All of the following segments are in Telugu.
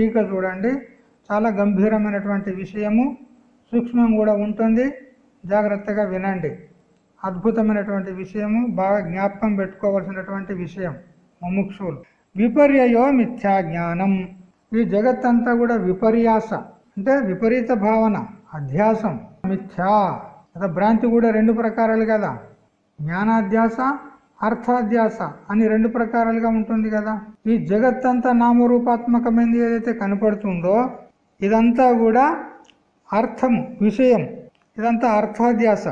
టీక చూడండి. చాలా గంభీరమైనటువంటి విషయము. సూక్ష్మం కూడా ఉంటుంది. జాగ్రత్తగా వినండి. అద్భుతమైనటువంటి విషయము. బాగా జ్ఞాపకం పెట్టుకోవలసినటువంటి విషయం. ముముక్షులు. విపర్యయో మిథ్యా జ్ఞానం. ఈ జగత్తంతా కూడా విపర్యాస. అంటే విపరీత భావన అధ్యాసం. మిథ్యా. అదా భ్రాంతి కూడా రెండు ప్రకారాలు కదా. జ్ఞానాధ్యాస అర్థాధ్యాస అని రెండు ప్రకారాలుగా ఉంటుంది కదా. ఈ జగత్తంతా నామరూపాత్మకమైనది ఏదైతే కనపడుతుందో ఇదంతా కూడా అర్థం విషయం. ఇదంతా అర్థాధ్యాస.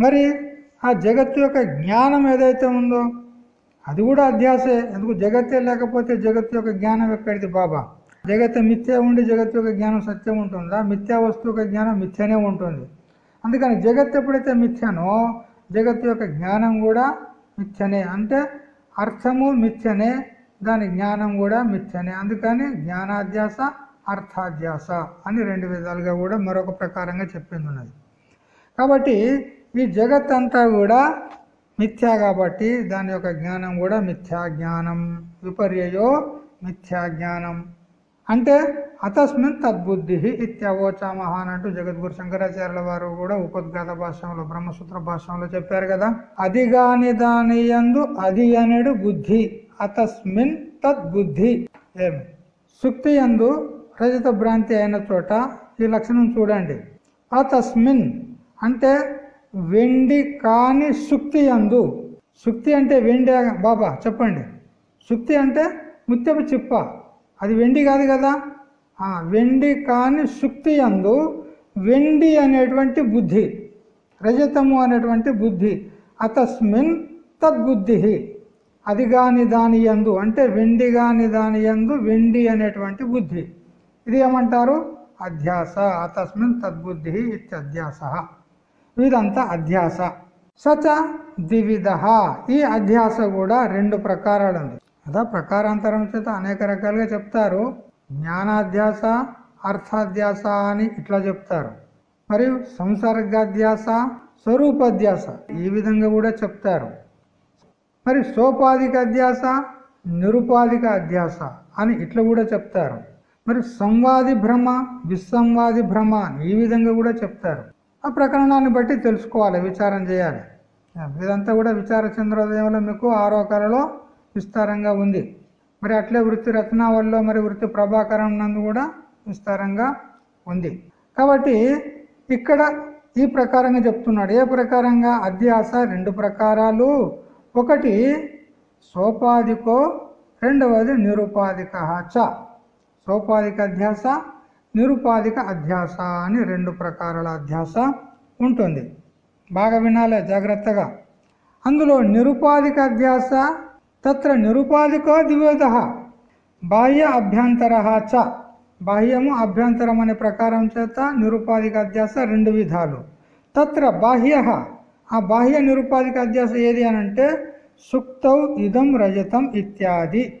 మరి ఆ జగత్తు యొక్క జ్ఞానం ఏదైతే ఉందో అది కూడా అధ్యాసే. ఎందుకు? జగత్తే లేకపోతే జగత్తు యొక్క జ్ఞానం ఎక్కడిది బాబా? జగత్ మిథ్య ఉండి జగత్తు యొక్క జ్ఞానం సత్యం ఉంటుందా? మిథ్యా వస్తువు యొక్క జ్ఞానం మిథ్యనే ఉంటుంది. అందుకని జగత్ ఎప్పుడైతే మిథ్యనో జగత్తు యొక్క జ్ఞానం కూడా మిథ్యనే అంటే అర్థము మిథ్యనే దాని జ్ఞానం కూడా మిథ్యనే అందుకని జ్ఞానాధ్యాస అర్థాధ్యాస అని రెండు విధాలుగా కూడా మరొక ప్రకారంగా చెప్పింది ఉన్నది. కాబట్టి ఈ జగత్ అంతా కూడా మిథ్యా కాబట్టి దాని యొక్క జ్ఞానం కూడా మిథ్యా జ్ఞానం. విపర్యయో మిథ్యా జ్ఞానం. అంటే అతస్మిన్ తద్బుద్ధి ఇత్యవోచామహ అంటూ జగద్గురు శంకరాచార్యుల వారు కూడా ఉపద్ఘాత భాషంలో బ్రహ్మసూత్ర భాషంలో చెప్పారు కదా. అదిగాని దాని యందు అది అనేడు బుద్ధి అతస్మిన్ తద్బుద్ధి. ఏమి సుక్తి యందు రజత భ్రాంతి అయిన చోట ఈ లక్షణం చూడండి. అతస్మిన్ అంటే వెండి కాని సుక్తి యందు. సుక్తి అంటే వెండి బాబా చెప్పండి. సుక్తి అంటే ముత్యపు చిప్ప. అది వెండి కాదు కదా? వెండి కాని శుక్తి యందు వెండి అనేటువంటి బుద్ధి రజతము అనేటువంటి బుద్ధి అతస్మిన్ తద్బుద్ధి. అది కాని దాని యందు అంటే వెండి కాని దాని యందు వెండి అనేటువంటి బుద్ధి. ఇది ఏమంటారు? అధ్యాస అతస్మిన్ తద్బుద్ధి ఇత్యధ్యాస. ఇదంతా అధ్యాస. సచ ద్వివిధ. ఈ అధ్యాస కూడా రెండు ప్రకారాలు ఉంది అదా ప్రకారాంతరం చేత అనేక రకాలుగా చెప్తారు. జ్ఞానాధ్యాస అర్థాధ్యాస అని ఇట్లా చెప్తారు. మరియు సంసర్గాధ్యాస స్వరూపాధ్యాస ఈ విధంగా కూడా చెప్తారు. మరి సోపాధిక అధ్యాస నిరుపాధిక అధ్యాస అని ఇట్లా కూడా చెప్తారు. మరి సంవాది భ్రమ విస్సంవాది భ్రమ ఈ విధంగా కూడా చెప్తారు. ఆ ప్రకరణాన్ని బట్టి తెలుసుకోవాలి విచారం చేయాలి. ఇదంతా కూడా విచార చంద్రోదయంలో మీకు ఆరో కళలో విస్తారంగా ఉంది. మరి అట్లే వృత్తి రత్నావల్లో మరి వృత్తి ప్రభాకరం నందు కూడా విస్తారంగా ఉంది. కాబట్టి ఇక్కడ ఈ ప్రకారంగా చెప్తున్నాడు. ఏ ప్రకారంగా? అధ్యాస రెండు ప్రకారాలు. ఒకటి సోపాధికో రెండవది నిరుపాధిక చ. సోపాధిక అధ్యాస నిరుపాధిక అధ్యాస అని రెండు ప్రకారాల అధ్యాస ఉంటుంది. బాగా వినాలి జాగ్రత్తగా. అందులో నిరుపాధిక అధ్యాస తత్ర నిరుపాధికో ద్వివేద బాహ్య అభ్యంతర చ. బాహ్యము అభ్యంతరం అనే ప్రకారం చేత నిరుపాధిక అధ్యాస రెండు విధాలు. తత్ర బాహ్య. ఆ బాహ్య నిరుపాధిక అధ్యాస ఏది అనంటే సుక్తౌ ఇదం రజతం ఇత్యాది.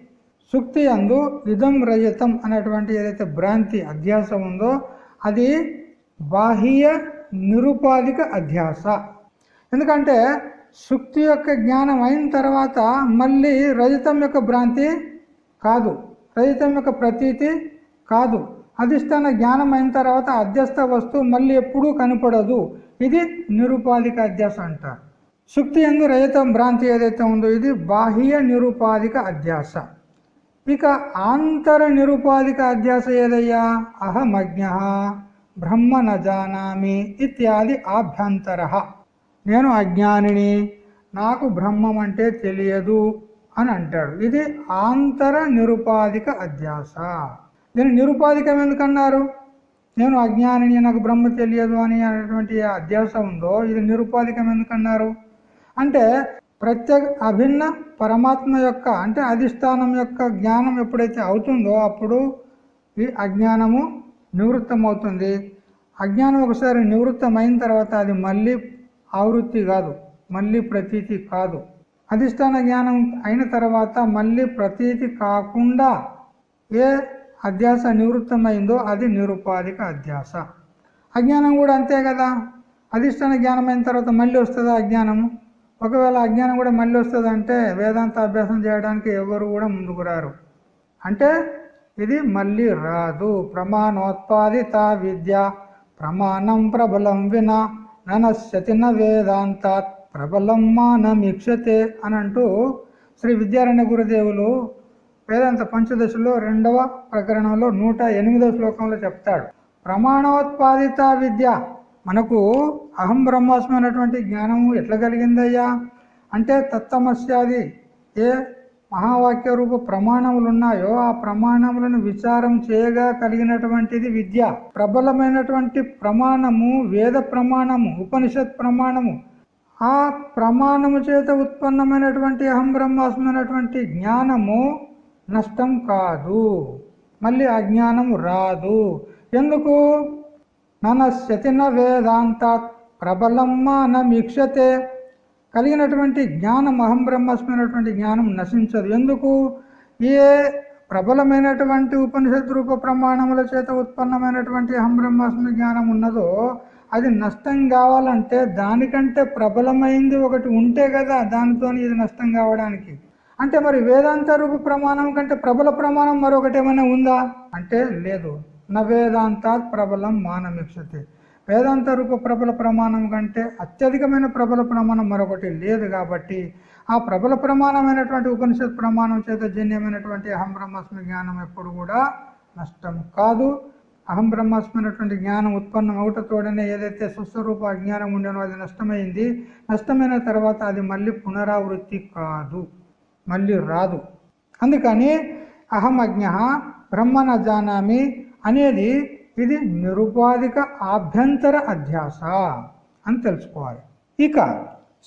సుక్తి అందు ఇదం రజతం అనేటువంటి ఏదైతే భ్రాంతి అధ్యాస ఉందో అది బాహ్య నిరుపాధిక అధ్యాస. ఎందుకంటే శుక్తి యొక్క జ్ఞానం అయిన తర్వాత మళ్ళీ రజతం యొక్క భ్రాంతి కాదు. రజతం యొక్క ప్రతీతి కాదు. అధిష్టాన జ్ఞానం అయిన తర్వాత అధ్యస్థ వస్తువు మళ్ళీ ఎప్పుడూ కనపడదు. ఇది నిరుపాధిక అధ్యాస అంటారు శుక్తి ఎందు రజతం భ్రాంతి ఏదైతే ఉందో ఇది బాహ్య నిరుపాధిక అధ్యాస. ఇక ఆంతర నిరుపాధిక అధ్యాస ఏదయ్యా? అహమజ్ఞ బ్రహ్మ నజానామి ఇత్యాది ఆభ్యంతర. నేను అజ్ఞానిని నాకు బ్రహ్మం అంటే తెలియదు అని అంటాడు. ఇది ఆంతర నిరుపాధిక అధ్యాస. దీని నిరుపాధికం ఎందుకన్నారు నేను అజ్ఞానిని నాకు బ్రహ్మ తెలియదు అని అనేటువంటి అధ్యాస ఉందో ఇది నిరుపాధికం ఎందుకన్నారు అంటే ప్రత్యేక అభిన్న పరమాత్మ యొక్క అంటే అధిష్టానం యొక్క జ్ఞానం ఎప్పుడైతే అవుతుందో అప్పుడు ఈ అజ్ఞానము నివృత్తమవుతుంది. అజ్ఞానం ఒకసారి నివృత్తమైన తర్వాత అది మళ్ళీ ఆవృత్తి కాదు మళ్ళీ ప్రతీతి కాదు. అధిష్టాన జ్ఞానం అయిన తర్వాత మళ్ళీ ప్రతీతి కాకుండా ఏ అధ్యాస నివృత్తమైందో అది నిరుపాధిక అధ్యాస. అజ్ఞానం కూడా అంతే కదా. అధిష్టాన జ్ఞానం అయిన తర్వాత మళ్ళీ వస్తుందా అజ్ఞానము ఒకవేళ అజ్ఞానం కూడా మళ్ళీ వస్తుందంటే వేదాంత అభ్యాసం చేయడానికి ఎవరు కూడా ముందుకు రారు. అంటే ఇది మళ్ళీ రాదు. ప్రమాణోత్పాదిత విద్య ప్రమాణం ప్రబలం వినా ననశ్యతి వేదాంతాత్ ప్రబలం మానమీక్షతే అని అంటూ శ్రీ విద్యారణ్య గురుదేవులు వేదాంత పంచదశలో రెండవ ప్రకరణంలో నూట ఎనిమిదవ శ్లోకంలో చెప్తాడు. ప్రమాణోత్పాదిత విద్య. మనకు అహం బ్రహ్మాస్మైనటువంటి జ్ఞానము ఎట్లా కలిగిందయ్యా? అంటే తత్తమస్యాది ఏ మహావాక్య రూప ప్రమాణములు ఉన్నాయో ఆ ప్రమాణములను విచారం చేయగా కలిగినటువంటిది విద్య. ప్రబలమైనటువంటి ప్రమాణము వేద ప్రమాణము ఉపనిషత్ ప్రమాణము ఆ ప్రమాణము చేత ఉత్పన్నమైనటువంటి అహం బ్రహ్మాస్మైనటువంటి జ్ఞానము నష్టం కాదు. మళ్ళీ అజ్ఞానము రాదు. ఎందుకు? నన శతిన వేదాంతాత్ ప్రబలం మానమీక్షతే. కలిగినటువంటి జ్ఞానం అహం బ్రహ్మస్మైనటువంటి జ్ఞానం నశించదు. ఎందుకు? ఏ ప్రబలమైనటువంటి ఉపనిషత్ రూప ప్రమాణముల చేత ఉత్పన్నమైనటువంటి అహం బ్రహ్మాస్మి జ్ఞానం ఉన్నదో అది నష్టం కావాలంటే దానికంటే ప్రబలమైంది ఒకటి ఉంటే కదా దానితో ఇది నష్టం కావడానికి. అంటే మరి వేదాంత రూప ప్రమాణం కంటే ప్రబల ప్రమాణం మరొకటి ఏమైనా ఉందా? అంటే లేదు. నా వేదాంతాత్ ప్రబలం మానమిక్షతే. వేదాంత రూప ప్రబల ప్రమాణం కంటే అత్యధికమైన ప్రబల ప్రమాణం మరొకటి లేదు కాబట్టి ఆ ప్రబల ప్రమాణమైనటువంటి ఉపనిషత్ ప్రమాణం చేత జన్యమైనటువంటి అహం బ్రహ్మాస్మి జ్ఞానం ఎప్పుడు కూడా నష్టం కాదు. అహం బ్రహ్మాస్మైనటువంటి జ్ఞానం ఉత్పన్నం అవుటతోడనే ఏదైతే సుస్వరూప అజ్ఞానం ఉండేనో అది నష్టమైంది. నష్టమైన తర్వాత అది మళ్ళీ పునరావృత్తి కాదు. మళ్ళీ రాదు. అందుకని అహం అజ్ఞ బ్రహ్మన జానామి అనేది ఇది నిరుపాధిక ఆభ్యంతర అధ్యాస అని తెలుసుకోవాలి. ఇక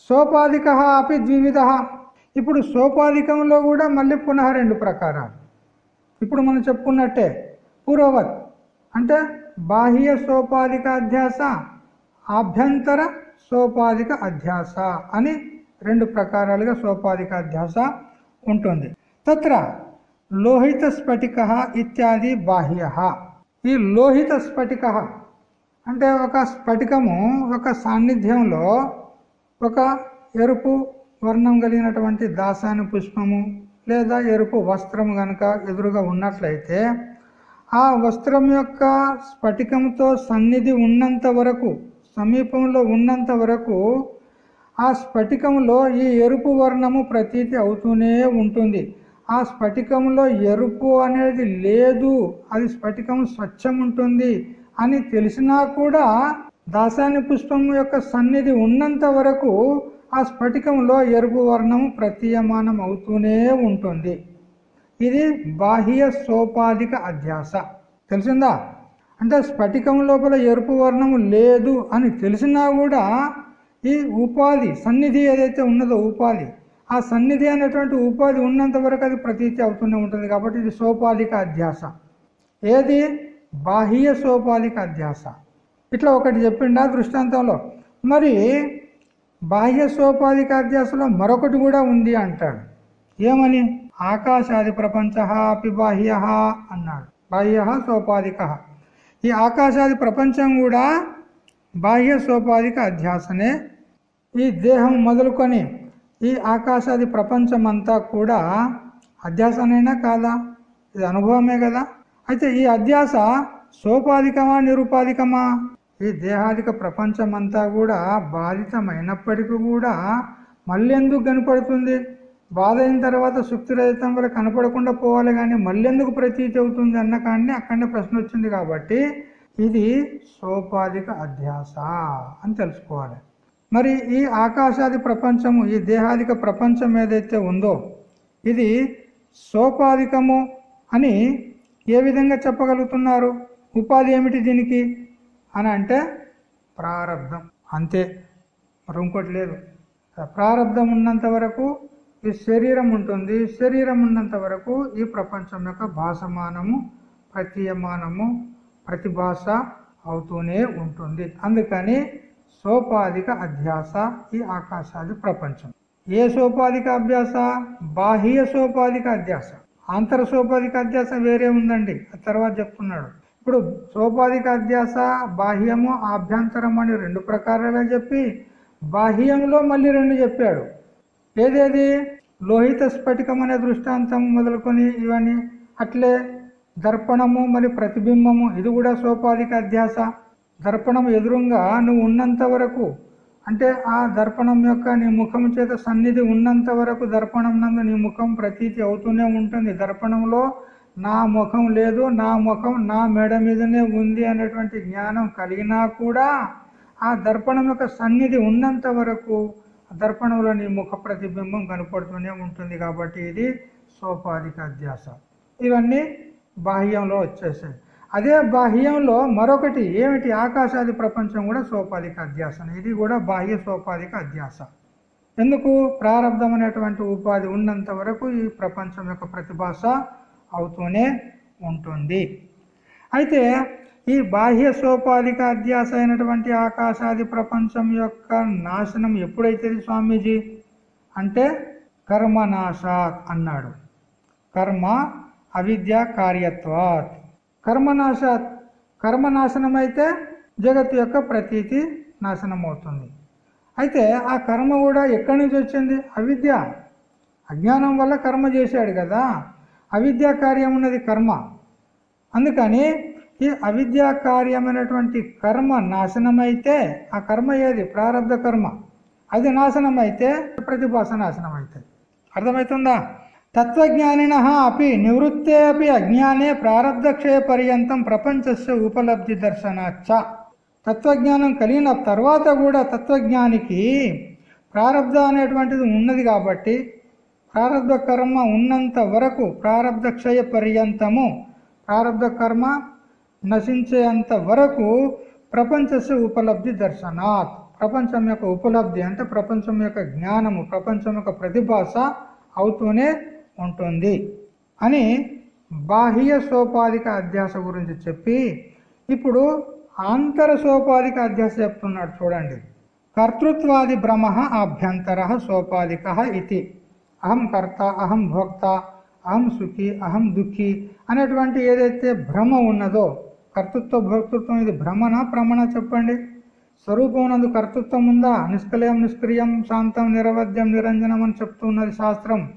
సోపాధిక అపి ద్వివిధ. ఇప్పుడు సోపాధికంలో కూడా మళ్ళీ పునః రెండు ప్రకారాలు. ఇప్పుడు మనం చెప్పుకున్నట్టే పూర్వవత్ అంటే బాహ్య సోపాధిక అధ్యాస ఆభ్యంతర సోపాధిక అధ్యాస అని రెండు ప్రకారాలుగా సోపాధిక అధ్యాస ఉంటుంది. తత్ర లోహిత స్ఫటిక ఇత్యాది బాహ్య. ఈ లోహిత స్ఫటిక అంటే ఒక స్ఫటికము ఒక సాన్నిధ్యంలో ఒక ఎరుపు వర్ణం కలిగినటువంటి దాసాని పుష్పము లేదా ఎరుపు వస్త్రం కనుక ఎదురుగా ఉన్నట్లయితే ఆ వస్త్రం యొక్క స్ఫటికంతో సన్నిధి ఉన్నంత వరకు సమీపంలో ఉన్నంత వరకు ఆ స్ఫటికంలో ఈ ఎరుపు వర్ణము ప్రతీతి అవుతూనే ఉంటుంది. ఆ స్ఫటికంలో ఎరుపు అనేది లేదు అది స్ఫటికం స్వచ్ఛం ఉంటుంది అని తెలిసినా కూడా దాసాని పుష్పం యొక్క సన్నిధి ఉన్నంత వరకు ఆ స్ఫటికంలో ఎరుపు వర్ణము ప్రతీయమానం అవుతూనే ఉంటుంది. ఇది బాహ్య సోపాధిక అధ్యాస. తెలిసిందా? అంటే స్ఫటికం లోపల ఎరుపు వర్ణము లేదు అని తెలిసినా కూడా ఈ ఉపాధి సన్నిధి ఏదైతే ఉన్నదో ఉపాధి ఆ సన్నిధి అనేటువంటి ఉపాధి ఉన్నంత వరకు అది ప్రతీతి అవుతూనే ఉంటుంది కాబట్టి ఇది సోపాధిక అధ్యాస. ఏది? బాహ్య సోపాధిక అధ్యాస. ఇట్లా ఒకటి చెప్పిండా దృష్టాంతంలో. మరి బాహ్య సోపాధిక అధ్యాసలో మరొకటి కూడా ఉంది అంటాడు. ఏమని? ఆకాశాది ప్రపంచ అపి బాహ్య అన్నాడు. బాహ్య సోపాధిక ఈ ఆకాశాది ప్రపంచం కూడా బాహ్య సోపాధిక అధ్యాసనే. ఈ దేహం మొదలుకొని ఈ ఆకాశాది ప్రపంచమంతా కూడా అధ్యాసనైనా కాదా? ఇది అనుభవమే కదా? అయితే ఈ అధ్యాస సోపాధికమా నిరుపాధికమా? ఈ దేహాదిక ప్రపంచమంతా కూడా బాధితమైనప్పటికీ కూడా మళ్ళీ ఎందుకు కనపడుతుంది? బాధ అయిన తర్వాత సుక్తిరహితం వల్ల కనపడకుండా పోవాలి కానీ మళ్ళెందుకు ప్రతీతి అవుతుంది అన్న కానీ అక్కడనే ప్రశ్న వచ్చింది కాబట్టి ఇది సోపాధిక అధ్యాస అని తెలుసుకోవాలి. మరి ఈ ఆకాశాది ప్రపంచము ఈ దేహాదిక ప్రపంచం ఏదైతే ఉందో ఇది సోపాధికము అని ఏ విధంగా చెప్పగలుగుతున్నారు? ఉపాధి ఏమిటి దీనికి? అని అంటే ప్రారంధం అంతే. మరి ఇంకోటి లేదు. ప్రారంధం ఉన్నంత వరకు ఈ శరీరం ఉంటుంది. శరీరం ఉన్నంత వరకు ఈ ప్రపంచం యొక్క భాసమానము ప్రతీయమానము ప్రతిభాష అవుతూనే ఉంటుంది. అందుకని సోపాధిక అధ్యాస ఈ ఆకాశాది ప్రపంచం. ఏ సోపాధిక అభ్యాస? బాహ్య సోపాధిక అధ్యాస ఆంతర సోపాధిక అధ్యాస వేరే ఉందండి. ఆ తర్వాత చెప్తున్నాడు. ఇప్పుడు సోపాధిక అధ్యాస బాహ్యము ఆభ్యంతరం అని రెండు ప్రకారాలే చెప్పి బాహ్యంలో మళ్ళీ రెండు చెప్పాడు. ఏదేది? లోహిత స్ఫటికం అనే దృష్టాంతం మొదలుకొని ఇవన్నీ. అట్లే దర్పణము మరి ప్రతిబింబము ఇది కూడా సోపాధిక అధ్యాస దర్పణం ఎదురుగా నువ్వు ఉన్నంత వరకు అంటే ఆ దర్పణం యొక్క నీ ముఖం చేత సన్నిధి ఉన్నంత వరకు దర్పణం నందు నీ ముఖం ప్రతీతి అవుతూనే ఉంటుంది. దర్పణంలో నా ముఖం లేదు నా ముఖం నా మెడ మీదనే ఉంది అనేటువంటి జ్ఞానం కలిగినా కూడా ఆ దర్పణం యొక్క సన్నిధి ఉన్నంత వరకు దర్పణంలో నీ ముఖ ప్రతిబింబం కనపడుతూనే ఉంటుంది కాబట్టి ఇది సోపాధిక అధ్యాస. ఇవన్నీ బాహ్యంలో వచ్చేసాయి. అదే బాహ్యంలో మరొకటి ఏమిటి? ఆకాశాది ప్రపంచం కూడా సోపాధిక అధ్యాసన. ఇది కూడా బాహ్య సోపాధిక అధ్యాస. ఎందుకు? ప్రారంధం అనేటువంటి ఉపాధి ఉన్నంత వరకు ఈ ప్రపంచం యొక్క ప్రతిభాస అవుతూనే ఉంటుంది. అయితే ఈ బాహ్య సోపాధిక అధ్యాస అయినటువంటి ఆకాశాది ప్రపంచం యొక్క నాశనం ఎప్పుడైతుంది స్వామీజీ? అంటే కర్మనాశాత్ అన్నాడు. కర్మ అవిద్య కార్యత్వాత్. కర్మనాశ కర్మనాశనమైతే అయితే జగత్తు యొక్క ప్రతీతి నాశనం అవుతుంది అయితే ఆ కర్మ కూడా ఎక్కడి నుంచి వచ్చింది? అవిద్య. అజ్ఞానం వల్ల కర్మ చేశాడు కదా. అవిద్యా కార్యం ఉన్నది కర్మ. అందుకని ఈ అవిద్యా కార్యమైనటువంటి కర్మ నాశనమైతే ఆ కర్మ ఏది? ప్రారంభ కర్మ. అది నాశనమైతే ప్రతిభాస నాశనం అవుతుంది అర్థమవుతుందా? తత్వజ్ఞానిన అపి నివృత్తే అపి అజ్ఞానే ప్రారంధక్షయ పర్యంతం ప్రపంచస్య ఉపలబ్ధి దర్శనాచ్చ. తత్వజ్ఞానం కలిగిన తర్వాత కూడా తత్వజ్ఞానికి ప్రారంధ అనేటువంటిది ఉన్నది కాబట్టి ప్రారంధ కర్మ ఉన్నంత వరకు ప్రారంధ క్షయ పర్యంతము ప్రారంధ కర్మ నశించేంత వరకు ప్రపంచస్య ఉపలబ్ధి దర్శనాత్. ప్రపంచం యొక్క ఉపలబ్ధి అంటే ప్రపంచం యొక్క జ్ఞానము ప్రపంచం యొక్క ప్రతిభాస అవుతూనే ఉంటుంది అని బాహ్య సోపాధిక అధ్యాస గురించి చెప్పి ఇప్పుడు ఆంతర సోపాధిక అధ్యాస చెప్తున్నాడు చూడండి. కర్తృత్వాది భ్రమ ఆభ్యంతర సోపాధిక ఇది. అహం కర్త అహం భోక్త అహం సుఖి అహం దుఃఖి అనేటువంటి ఏదైతే భ్రమ ఉన్నదో కర్తృత్వ భోక్తృత్వం ఇది భ్రమణ భ్రమణ చెప్పండి? స్వరూపం నందు కర్తృత్వం ఉందా? నిష్కలయం నిష్క్రియం శాంతం నిరవధ్యం నిరంజనం అని చెప్తున్నది శాస్త్రం.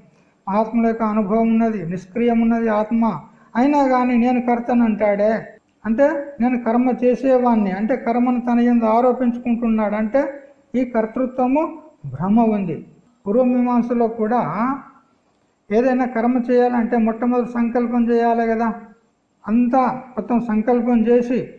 ఆత్మ యొక్క అనుభవం ఉన్నది నిష్క్రియం ఉన్నది ఆత్మ. అయినా కానీ నేను కర్తను అంటాడే? అంటే నేను కర్మ చేసేవాణ్ణి. అంటే కర్మను తన ఎందు ఆరోపించుకుంటున్నాడు. అంటే ఈ కర్తృత్వము భ్రమ ఉంది. పూర్వమీమాంసలో కూడా ఏదైనా కర్మ చేయాలంటే మొట్టమొదటి సంకల్పం చేయాలి కదా. అంతా మొత్తం సంకల్పం చేసి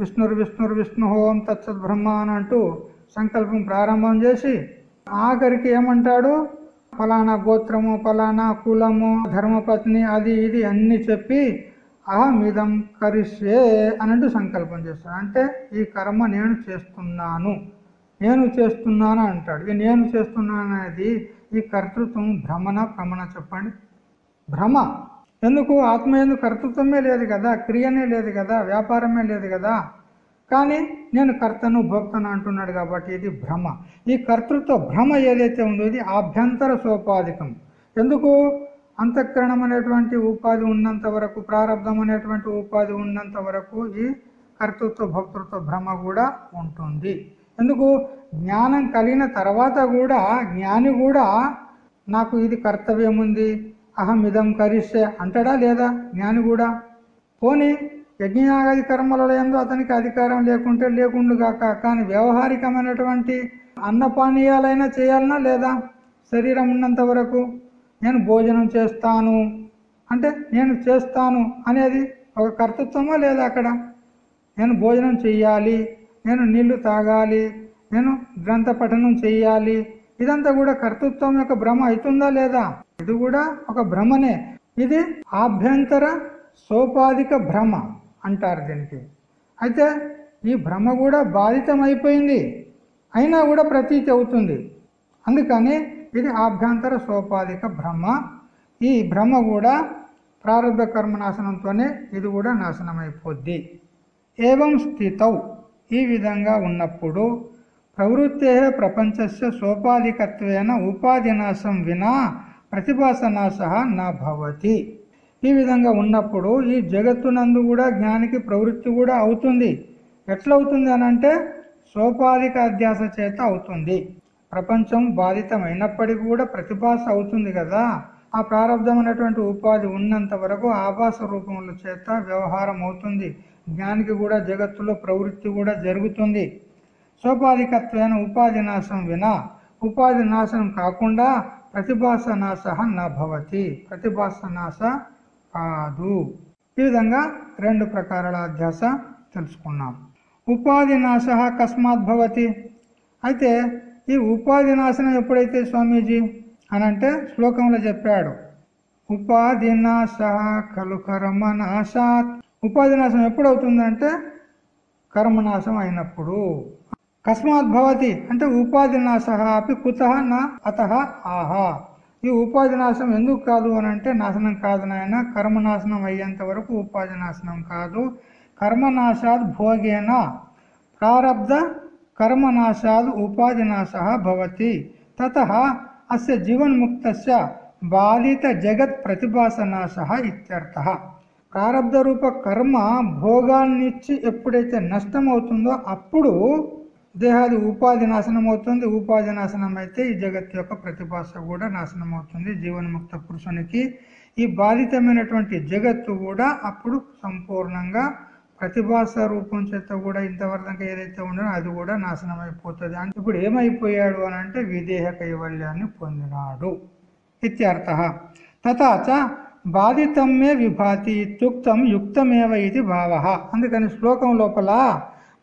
విష్ణురు విష్ణురు విష్ణు హోం తత్సత్ బ్రహ్మ అని అంటూ సంకల్పం ప్రారంభం చేసి ఆఖరికి ఏమంటాడు? ఫలానా గోత్రము ఫలానా కులము ధర్మపత్ని అది ఇది అన్ని చెప్పి అహమిదం కరిష్యే అనంటూ సంకల్పం చేస్తాడు అంటే ఈ కర్మ నేను చేస్తున్నాను. నేను చేస్తున్నాను అంటాడు. ఇక నేను చేస్తున్నాను అనేది ఈ కర్తృత్వం భ్రమణ భ్రమణ చెప్పండి. భ్రమ. ఎందుకు? ఆత్మ ఎందుకు కర్తృత్వమే లేదు కదా క్రియనే లేదు కదా వ్యాపారమే లేదు కదా. కానీ నేను కర్తను భోక్తను అంటున్నాడు కాబట్టి ఇది భ్రమ. ఈ కర్తృత్వ భ్రమ ఏదైతే ఉందో ఇది ఆభ్యంతర సోపాధికం. ఎందుకు? అంతఃకరణం అనేటువంటి ఉపాధి ఉన్నంత వరకు ప్రారంధం అనేటువంటి ఉపాధి ఉన్నంత వరకు ఈ కర్తృత్వ భక్తృత్వ భ్రమ కూడా ఉంటుంది. ఎందుకు? జ్ఞానం కలిగిన తర్వాత కూడా జ్ఞాని కూడా నాకు ఇది కర్తవ్యం ఉంది అహం ఇదం కరిస్తే అంటాడా లేదా? జ్ఞాని కూడా. పోనీ యజ్ఞయాగాది కర్మలలో ఎందు అతనికి అధికారం లేకుంటే లేకుండు కాక కానీ వ్యవహారికమైనటువంటి అన్నపానీయాలైనా చేయాలనా లేదా? శరీరం ఉన్నంత వరకు నేను భోజనం చేస్తాను. అంటే నేను చేస్తాను అనేది ఒక కర్తృత్వమా లేదా అక్కడ? నేను భోజనం చెయ్యాలి నేను నీళ్ళు తాగాలి నేను గ్రంథ పఠనం చెయ్యాలి. ఇదంతా కూడా కర్తృత్వం యొక్క భ్రమ అవుతుందా లేదా? ఇది కూడా ఒక భ్రమనే. ఇది ఆభ్యంతర సోపాధిక భ్రమ. అంటారు దీనికి. అయితే ఈ భ్రమ కూడా బాధితం అయిపోయింది అయినా కూడా ప్రతీతి అవుతుంది. అందుకని ఇది ఆభ్యంతర సోపాధిక భ్రమ. ఈ భ్రమ కూడా ప్రారంభ కర్మ నాశనంతోనే ఇది కూడా నాశనం అయిపోద్ది ఏవం స్థితౌ. ఈ విధంగా ఉన్నప్పుడు ప్రవృత్తే ప్రపంచస్య సోపాధికత్వేన ఉపాధినాశం వినా ప్రతిభాసనాశ నా భవతి. ఈ విధంగా ఉన్నప్పుడు ఈ జగత్తునందు కూడా జ్ఞానికి ప్రవృత్తి కూడా అవుతుంది. ఎట్లవుతుంది అని అనంటే సోపాధిక అధ్యాస చేత అవుతుంది. ప్రపంచం బాధితమైనప్పటికీ కూడా ప్రతిభాస అవుతుంది కదా. ఆ ప్రారంధం అనేటువంటి ఉపాధి ఉన్నంత వరకు ఆభాస రూపముల చేత వ్యవహారం అవుతుంది. జ్ఞానికి కూడా జగత్తులో ప్రవృత్తి కూడా జరుగుతుంది. సోపాధికత్వైన ఉపాధి నాశం వినా ఉపాధి నాశనం కాకుండా ప్రతిభాస నాశ నభవతి ప్రతిభాస నాశ కాదు. ఈ విధంగా రెండు ప్రకారాల అధ్యాస తెలుసుకున్నాం. ఉపాధి నాశ కస్మాత్ భవతి. అయితే ఈ ఉపాధి నాశనం ఎప్పుడైతే స్వామీజీ అని అంటే శ్లోకంలో చెప్పాడు. ఉపాధి నాశ కలు కర్మ నాశాత్. ఉపాధి నాశనం ఎప్పుడవుతుందంటే కర్మనాశం అయినప్పుడు. కస్మాత్ భవతి అంటే ఉపాధి నాశ అపి కుత నా అత ఆహా. ఈ ఉపాధి నాశనం ఎందుకు కాదు అని అంటే నాశనం కాదు నాయన కర్మనాశనం అయ్యేంత వరకు ఉపాధి నాశనం కాదు. కర్మనాశాద్ భోగేన ప్రారబ్ధ కర్మనాశాద్ ఉపాధి నాశ భవతి. తత అస్య జీవన్ముక్త బాధిత జగత్ ప్రతిభాసనాశ ఇత్యర్థ. ప్రారబ్ధ రూప కర్మ భోగాన్నిచ్చి ఎప్పుడైతే నష్టం అవుతుందో అప్పుడు దేహాది ఉపాధి నాశనం అవుతుంది ఉపాధి నాశనం అయితే ఈ జగత్ యొక్క ప్రతిభాస కూడా నాశనం అవుతుంది జీవన్ముక్త పురుషునికి ఈ బాధితమైనటువంటి జగత్తు కూడా అప్పుడు సంపూర్ణంగా ప్రతిభాస రూపం చేత కూడా ఇంతవరకు ఏదైతే ఉండదో అది కూడా నాశనం అయిపోతుంది అంటే ఇప్పుడు ఏమైపోయాడు అని అంటే విదేహ కైవల్యాన్ని పొందినాడు. ఇత్యర్థ. తథాచ బాధితమే విభాతి ఇత్యుక్తం యుక్తమేవ ఇది భావ. అందుకని శ్లోకం లోపల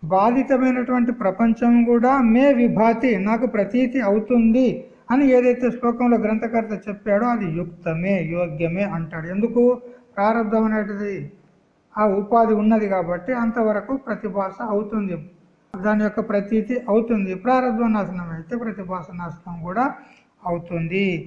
బాధితమైనటువంటి ప్రపంచం కూడా మే విభాతి నాకు ప్రతీతి అవుతుంది అని ఏదైతే శ్లోకంలో గ్రంథకర్త చెప్పాడో అది యుక్తమే యోగ్యమే అంటాడు. ఎందుకు? ప్రారంభం అనేటిది ఆ ఉపాధి ఉన్నది కాబట్టి అంతవరకు ప్రతిభాస అవుతుంది. దాని యొక్క ప్రతీతి అవుతుంది. ప్రారంభ నాశనం అయితే ప్రతిభాస నాశనం కూడా అవుతుంది.